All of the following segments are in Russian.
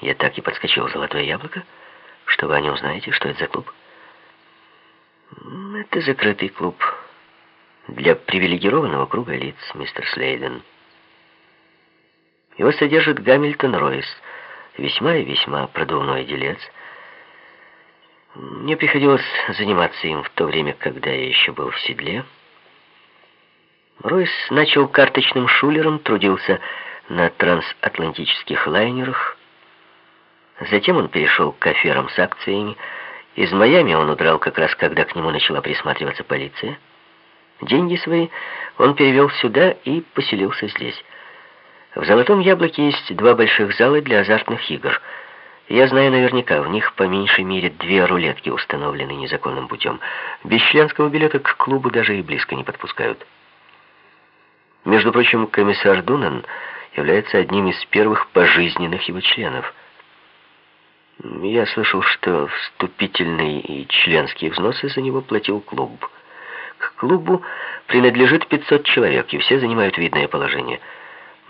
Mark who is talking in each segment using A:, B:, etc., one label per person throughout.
A: Я так и подскочил «Золотое яблоко», что вы о нем знаете, что это за клуб. Это закрытый клуб для привилегированного круга лиц, мистер Слейден. Его содержит Гамильтон Ройс, весьма и весьма продувной делец. Мне приходилось заниматься им в то время, когда я еще был в седле. Ройс начал карточным шулером, трудился на трансатлантических лайнерах. Затем он перешел к аферам с акциями. Из Майами он удрал как раз, когда к нему начала присматриваться полиция. Деньги свои он перевел сюда и поселился здесь. В «Золотом яблоке» есть два больших зала для азартных игр. Я знаю наверняка, в них по меньшей мере две рулетки установлены незаконным путем. Без членского билета к клубу даже и близко не подпускают. Между прочим, комиссар Дунан является одним из первых пожизненных его членов. Я слышал, что вступительные и членские взносы за него платил клуб. К клубу принадлежит 500 человек, и все занимают видное положение.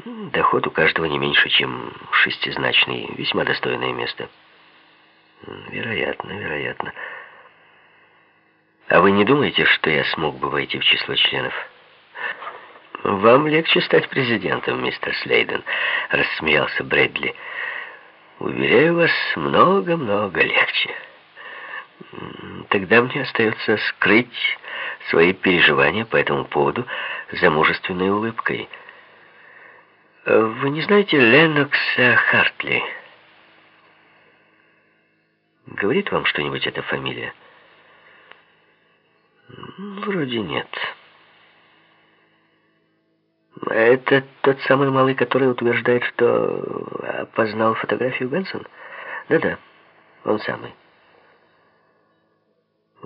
A: Доход у каждого не меньше, чем шестизначный, весьма достойное место. Вероятно, вероятно. А вы не думаете, что я смог бы войти в число членов? «Вам легче стать президентом, мистер Слейден», — рассмеялся Брэдли. «Уверяю вас, много-много легче. Тогда мне остается скрыть свои переживания по этому поводу за мужественной улыбкой. Вы не знаете Ленокса Хартли?» Говорит вам что-нибудь эта фамилия? Вроде нет. Это тот самый малый, который утверждает, что опознал фотографию Бенсон? Да-да, он самый.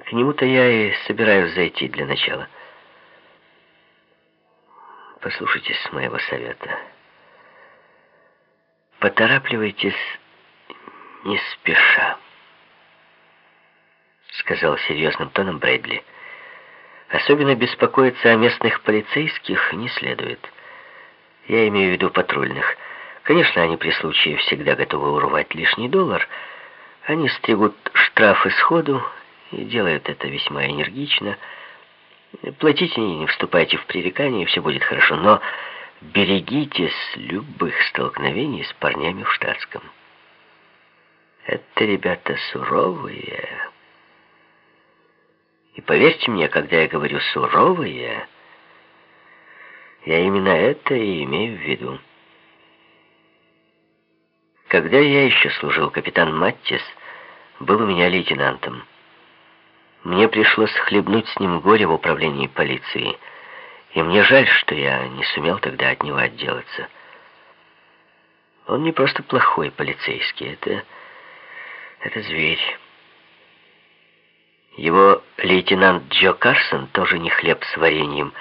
A: К нему-то я и собираюсь зайти для начала. Послушайтесь моего совета. Поторапливайтесь не спеша, сказал серьезным тоном Брэдли. Особенно беспокоиться о местных полицейских не следует. Я имею в виду патрульных. Конечно, они при случае всегда готовы урвать лишний доллар. Они стригут штрафы сходу и делают это весьма энергично. Платите, не вступайте в пререкание, и все будет хорошо. Но берегитесь любых столкновений с парнями в штатском. Это ребята суровые... И поверьте мне, когда я говорю «суровые», я именно это и имею в виду. Когда я еще служил, капитан Маттис был у меня лейтенантом. Мне пришлось хлебнуть с ним горе в управлении полиции, и мне жаль, что я не сумел тогда от него отделаться. Он не просто плохой полицейский, это... это зверь. Его лейтенант Джо Карсон тоже не хлеб с вареньем,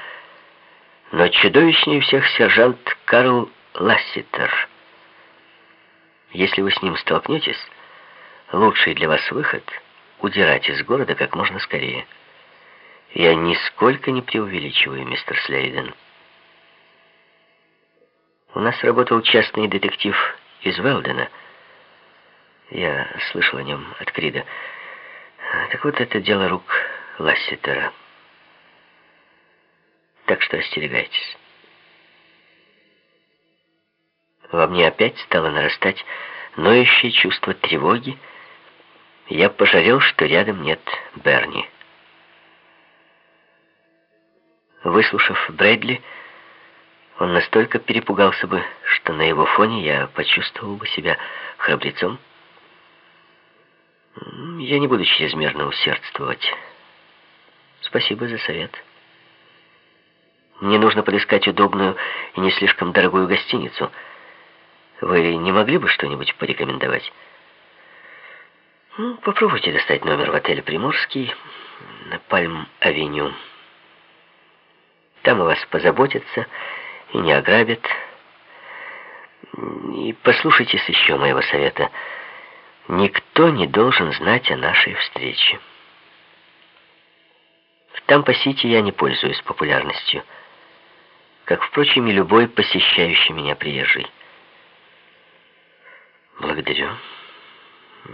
A: но чудовищнее всех сержант Карл Ласситер. Если вы с ним столкнетесь, лучший для вас выход — удирать из города как можно скорее. Я нисколько не преувеличиваю, мистер Слейден. У нас работал частный детектив из Велдена. Я слышал о нем от Крида. Так вот, это дело рук Ласситера. Так что остерегайтесь. Во мне опять стало нарастать ноющее чувство тревоги. Я пожалел, что рядом нет Берни. Выслушав Брэдли, он настолько перепугался бы, что на его фоне я почувствовал бы себя храбрецом. Я не буду чрезмерно усердствовать. Спасибо за совет. Мне нужно подыскать удобную и не слишком дорогую гостиницу. Вы не могли бы что-нибудь порекомендовать? Ну, попробуйте достать номер в отеле «Приморский» на Пальм-авеню. Там о вас позаботятся и не ограбят. И послушайтесь еще моего совета – Никто не должен знать о нашей встрече. В Тампа-Сити я не пользуюсь популярностью, как, впрочем, и любой посещающий меня приезжий. «Благодарю».